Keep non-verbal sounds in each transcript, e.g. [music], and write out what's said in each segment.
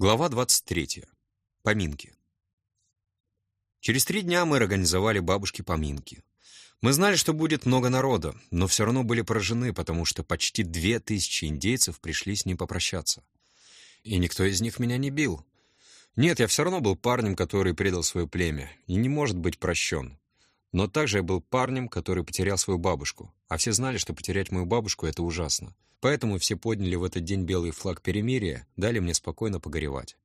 Глава 23. Поминки. Через три дня мы организовали бабушке поминки. Мы знали, что будет много народа, но все равно были поражены, потому что почти две тысячи индейцев пришли с ним попрощаться. И никто из них меня не бил. Нет, я все равно был парнем, который предал свое племя, и не может быть прощен. Но также я был парнем, который потерял свою бабушку, а все знали, что потерять мою бабушку — это ужасно. Поэтому все подняли в этот день белый флаг перемирия, дали мне спокойно погоревать.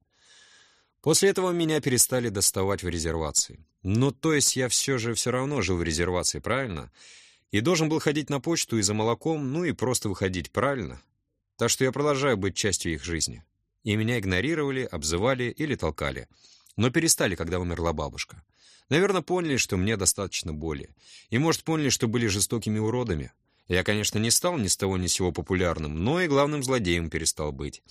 После этого меня перестали доставать в резервации. Ну, то есть я все же все равно жил в резервации, правильно? И должен был ходить на почту и за молоком, ну и просто выходить, правильно? Так что я продолжаю быть частью их жизни. И меня игнорировали, обзывали или толкали. Но перестали, когда умерла бабушка. Наверное, поняли, что мне достаточно боли. И, может, поняли, что были жестокими уродами. Я, конечно, не стал ни с того ни с сего популярным, но и главным злодеем перестал быть.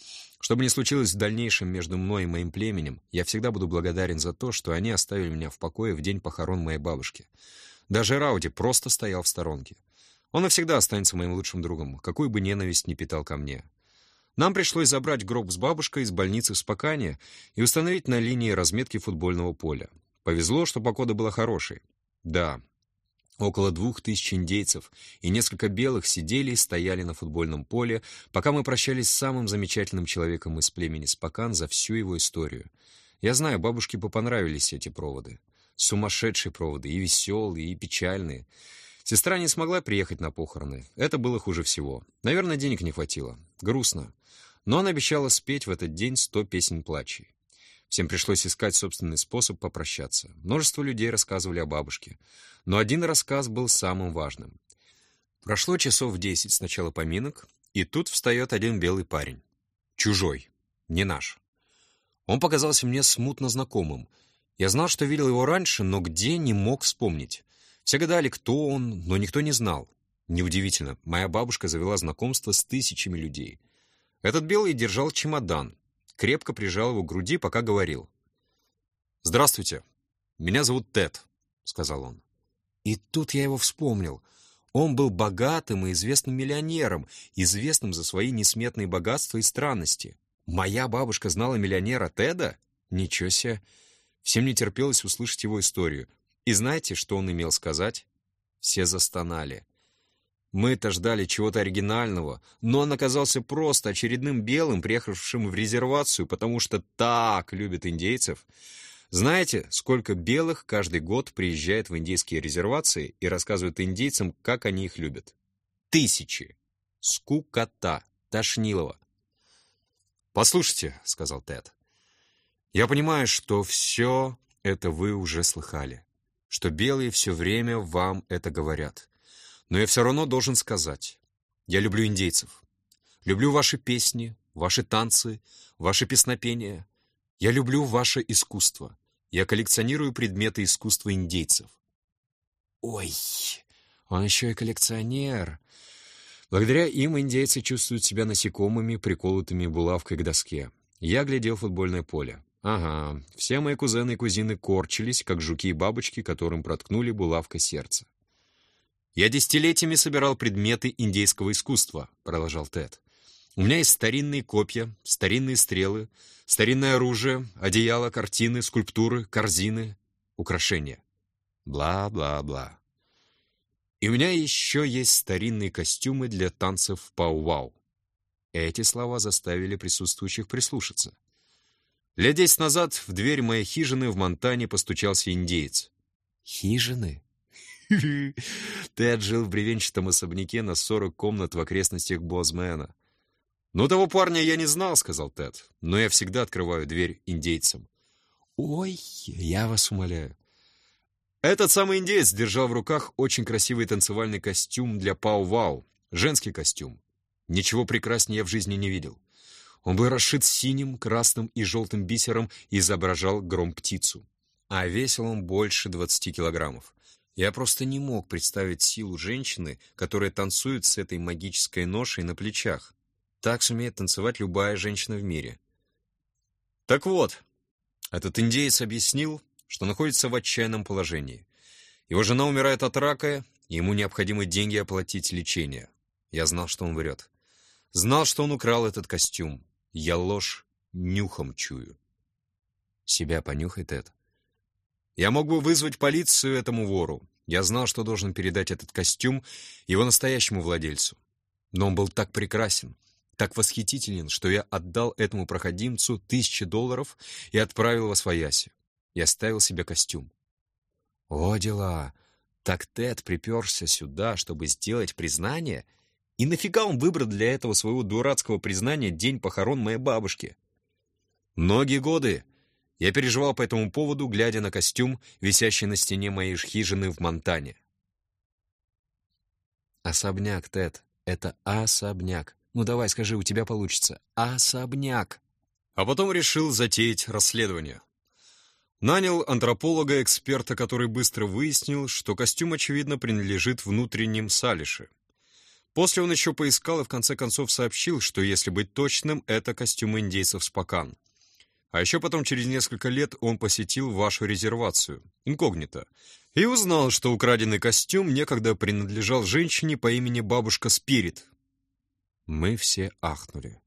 Что бы ни случилось в дальнейшем между мной и моим племенем, я всегда буду благодарен за то, что они оставили меня в покое в день похорон моей бабушки. Даже Рауди просто стоял в сторонке. Он навсегда останется моим лучшим другом, какую бы ненависть ни питал ко мне. Нам пришлось забрать гроб с бабушкой из больницы в Спокане и установить на линии разметки футбольного поля. Повезло, что погода была хорошей. Да, Около двух тысяч индейцев и несколько белых сидели и стояли на футбольном поле, пока мы прощались с самым замечательным человеком из племени Спокан за всю его историю. Я знаю, бабушке бы понравились эти проводы. Сумасшедшие проводы, и веселые, и печальные. Сестра не смогла приехать на похороны. Это было хуже всего. Наверное, денег не хватило. Грустно. Но она обещала спеть в этот день сто песен плачей. Всем пришлось искать собственный способ попрощаться. Множество людей рассказывали о бабушке. Но один рассказ был самым важным. Прошло часов десять с начала поминок, и тут встает один белый парень. Чужой, не наш. Он показался мне смутно знакомым. Я знал, что видел его раньше, но где не мог вспомнить. Все гадали, кто он, но никто не знал. Неудивительно, моя бабушка завела знакомство с тысячами людей. Этот белый держал чемодан, крепко прижал его к груди, пока говорил. «Здравствуйте, меня зовут Тед», — сказал он. И тут я его вспомнил. Он был богатым и известным миллионером, известным за свои несметные богатства и странности. Моя бабушка знала миллионера Теда? Ничего себе. Всем не терпелось услышать его историю. И знаете, что он имел сказать? Все застонали. Мы-то ждали чего-то оригинального, но он оказался просто очередным белым, приехавшим в резервацию, потому что так любят индейцев. Знаете, сколько белых каждый год приезжает в индейские резервации и рассказывают индейцам, как они их любят? Тысячи. Скукота. Тошнилова. «Послушайте», — сказал Тед, — «я понимаю, что все это вы уже слыхали, что белые все время вам это говорят». Но я все равно должен сказать, я люблю индейцев. Люблю ваши песни, ваши танцы, ваши песнопения. Я люблю ваше искусство. Я коллекционирую предметы искусства индейцев. Ой, он еще и коллекционер. Благодаря им индейцы чувствуют себя насекомыми, приколотыми булавкой к доске. Я глядел футбольное поле. Ага, все мои кузены и кузины корчились, как жуки и бабочки, которым проткнули булавкой сердце. «Я десятилетиями собирал предметы индейского искусства», — продолжал Тед. «У меня есть старинные копья, старинные стрелы, старинное оружие, одеяло, картины, скульптуры, корзины, украшения. Бла-бла-бла. И у меня еще есть старинные костюмы для танцев пау-вау». Эти слова заставили присутствующих прислушаться. Лет десять назад в дверь моей хижины в Монтане постучался индеец. «Хижины?» [laughs] Тед жил в бревенчатом особняке на сорок комнат в окрестностях Бозмена. «Ну, того парня я не знал», — сказал Тед, «но я всегда открываю дверь индейцам». «Ой, я вас умоляю». Этот самый индеец держал в руках очень красивый танцевальный костюм для пау-вау, женский костюм. Ничего прекраснее я в жизни не видел. Он был расшит синим, красным и желтым бисером и изображал гром-птицу. А весил он больше двадцати килограммов. Я просто не мог представить силу женщины, которая танцует с этой магической ношей на плечах. Так сумеет танцевать любая женщина в мире. Так вот, этот индеец объяснил, что находится в отчаянном положении. Его жена умирает от рака, и ему необходимы деньги оплатить лечение. Я знал, что он врет. Знал, что он украл этот костюм. Я ложь нюхом чую. Себя понюхай, Тед. Я мог бы вызвать полицию этому вору. Я знал, что должен передать этот костюм его настоящему владельцу. Но он был так прекрасен, так восхитителен, что я отдал этому проходимцу тысячи долларов и отправил во свояси. Я ставил себе костюм. О, дела! Так Тед приперся сюда, чтобы сделать признание? И нафига он выбрал для этого своего дурацкого признания день похорон моей бабушки? Многие годы я переживал по этому поводу, глядя на костюм, висящий на стене моей хижины в Монтане. Особняк, Тед, это особняк. Ну давай, скажи, у тебя получится. Особняк. А потом решил затеять расследование. Нанял антрополога-эксперта, который быстро выяснил, что костюм, очевидно, принадлежит внутренним Салише. После он еще поискал и в конце концов сообщил, что, если быть точным, это костюм индейцев Спокан. А еще потом, через несколько лет, он посетил вашу резервацию, инкогнито, и узнал, что украденный костюм некогда принадлежал женщине по имени бабушка Спирит. Мы все ахнули.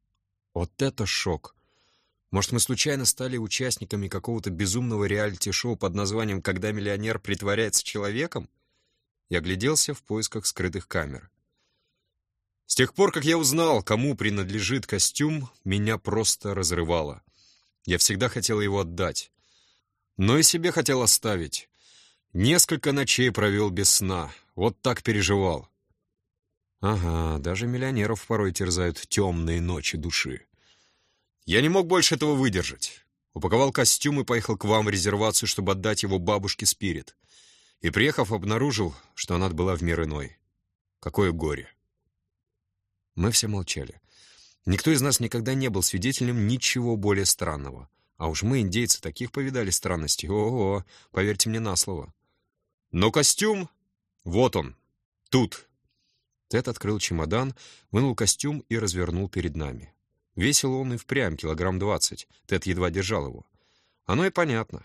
Вот это шок! Может, мы случайно стали участниками какого-то безумного реалити-шоу под названием «Когда миллионер притворяется человеком»? Я гляделся в поисках скрытых камер. С тех пор, как я узнал, кому принадлежит костюм, меня просто разрывало. Я всегда хотел его отдать. Но и себе хотел оставить. Несколько ночей провел без сна. Вот так переживал. Ага, даже миллионеров порой терзают темные ночи души. Я не мог больше этого выдержать. Упаковал костюм и поехал к вам в резервацию, чтобы отдать его бабушке Спирит. И, приехав, обнаружил, что она была в мир иной. Какое горе. Мы все молчали. Никто из нас никогда не был свидетелем ничего более странного. А уж мы, индейцы, таких повидали странностей. Ого, поверьте мне на слово. Но костюм... Вот он. Тут. Тед открыл чемодан, вынул костюм и развернул перед нами. Весил он и впрямь килограмм двадцать. Тед едва держал его. Оно и понятно.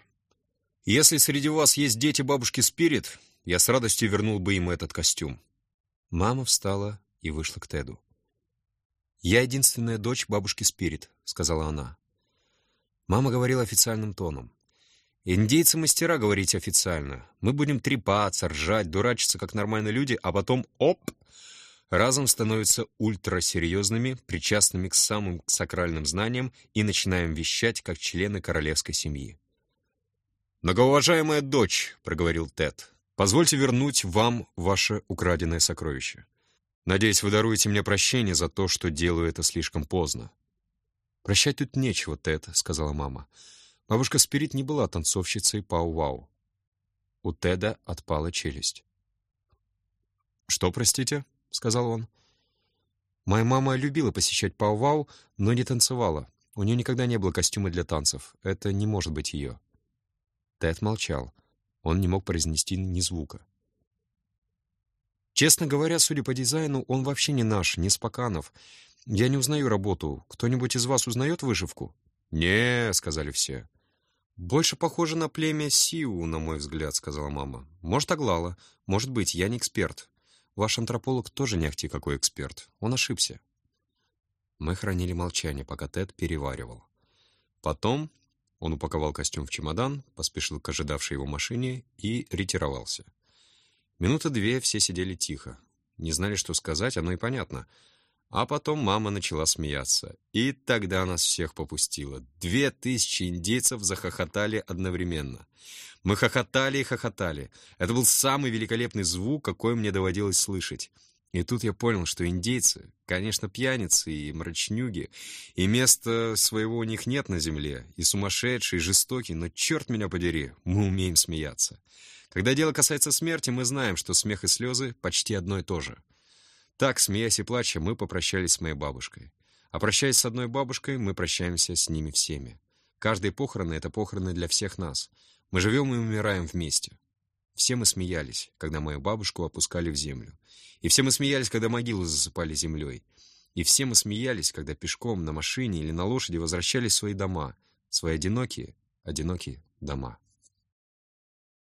Если среди вас есть дети бабушки Спирит, я с радостью вернул бы им этот костюм. Мама встала и вышла к Теду. «Я единственная дочь бабушки Спирит», — сказала она. Мама говорила официальным тоном. «Индейцы мастера говорить официально. Мы будем трепаться, ржать, дурачиться, как нормальные люди, а потом — оп!» разом становятся ультрасерьезными, причастными к самым сакральным знаниям и начинаем вещать, как члены королевской семьи. «Многоуважаемая дочь», — проговорил Тед, — «позвольте вернуть вам ваше украденное сокровище. Надеюсь, вы даруете мне прощение за то, что делаю это слишком поздно». «Прощать тут нечего, Тед», — сказала мама. Бабушка Спирит не была танцовщицей пау-вау. У Теда отпала челюсть. «Что, простите?» — сказал он. «Моя мама любила посещать пау-вау, но не танцевала. У нее никогда не было костюма для танцев. Это не может быть ее». Тед молчал. Он не мог произнести ни звука. Честно говоря, судя по дизайну, он вообще не наш, не Спаканов. Я не узнаю работу. Кто-нибудь из вас узнает вышивку? «Не», — сказали все. «Больше похоже на племя Сиу, на мой взгляд», — сказала мама. «Может, Аглала. Может быть, я не эксперт. Ваш антрополог тоже не ахти какой эксперт. Он ошибся». Мы хранили молчание, пока Тед переваривал. Потом он упаковал костюм в чемодан, поспешил к ожидавшей его машине и ретировался. Минуты две все сидели тихо. Не знали, что сказать, оно и понятно. А потом мама начала смеяться. И тогда нас всех попустило. Две тысячи индейцев захохотали одновременно. Мы хохотали и хохотали. Это был самый великолепный звук, какой мне доводилось слышать. И тут я понял, что индейцы, конечно, пьяницы и мрачнюги, и места своего у них нет на земле, и сумасшедшие, и жестокие, но черт меня подери, мы умеем смеяться. Когда дело касается смерти, мы знаем, что смех и слезы почти одно и то же. Так, смеясь и плача, мы попрощались с моей бабушкой. А прощаясь с одной бабушкой, мы прощаемся с ними всеми. Каждые похороны — это похороны для всех нас. Мы живем и умираем вместе. Все мы смеялись, когда мою бабушку опускали в землю. И все мы смеялись, когда могилу засыпали землей. И все мы смеялись, когда пешком, на машине или на лошади возвращались в свои дома, свои одинокие, одинокие дома.